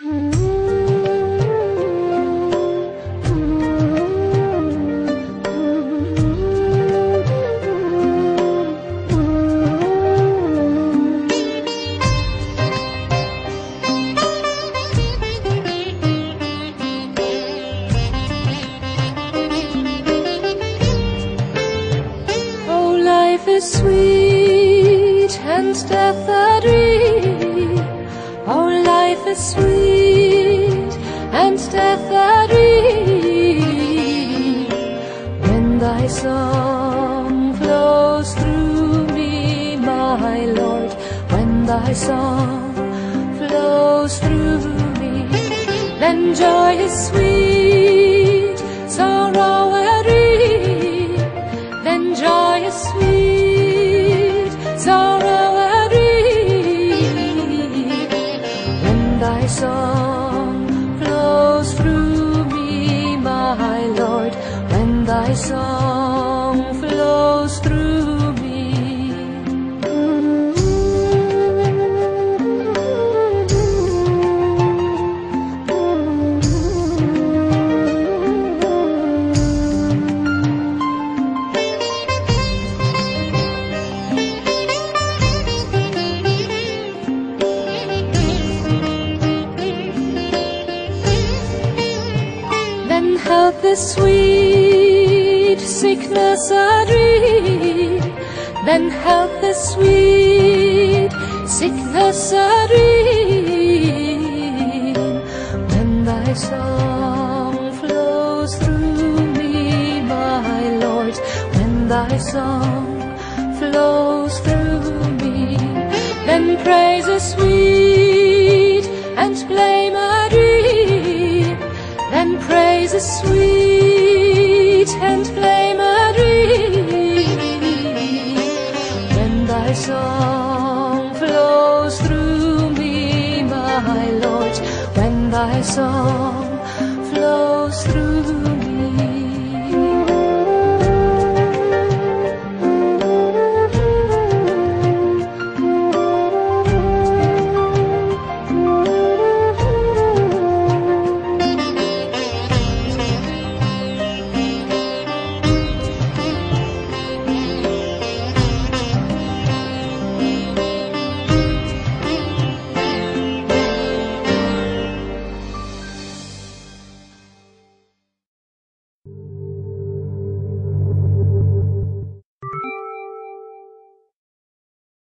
Oh, life is sweet and death a dream. Life is sweet and death a dream. When thy song flows through me, my Lord, when thy song flows through me, then joy is sweet, sorrow a dream then joy is sweet, thy song flows through me. Then health is sweet, sickness a dream. Then health is sweet, sickness a dream. When thy song flows through me, my Lord, when thy song flows through me, then praise is sweet and blame a dream. Then praise is sweet flows through me, my Lord, when thy song flows through